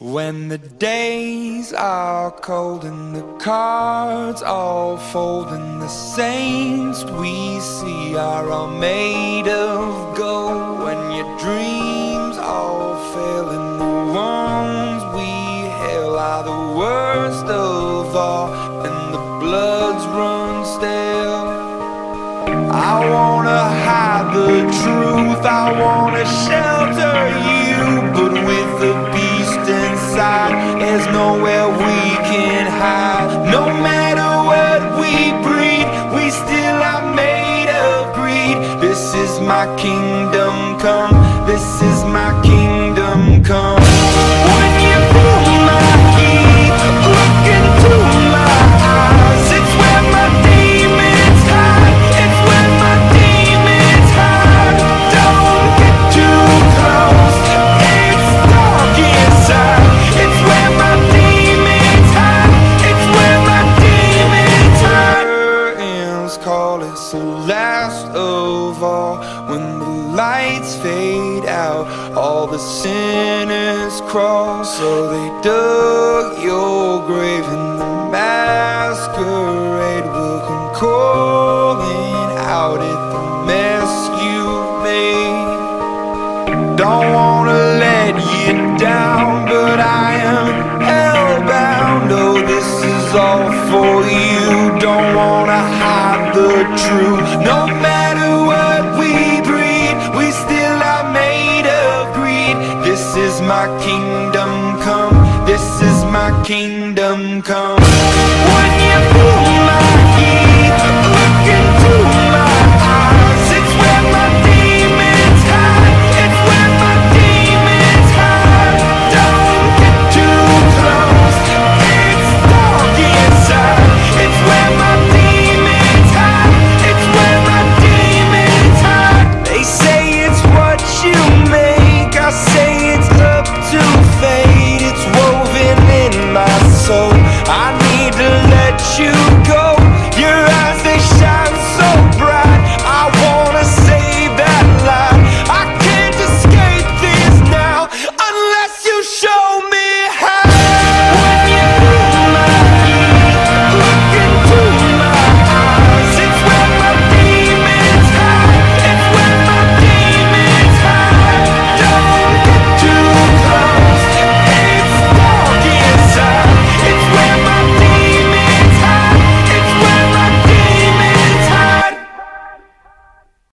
When the days are cold and the cards all fold and the saints we see are all made of gold. When your dreams all fail and the ones we hail are the worst of all and the bloods run stale I wanna hide the truth, inside There's nowhere we can hide. No matter what we breed We still are made of greed. This is my kingdom come. This is my kingdom come of all When the lights fade out All the sinners crawl So they dug your grave And the masquerade will come calling out At the mess you've made don't wanna let you down, but I am hellbound. Oh, this is all for you. Don't wanna hide the truth. No matter my kingdom come. This is my kingdom come.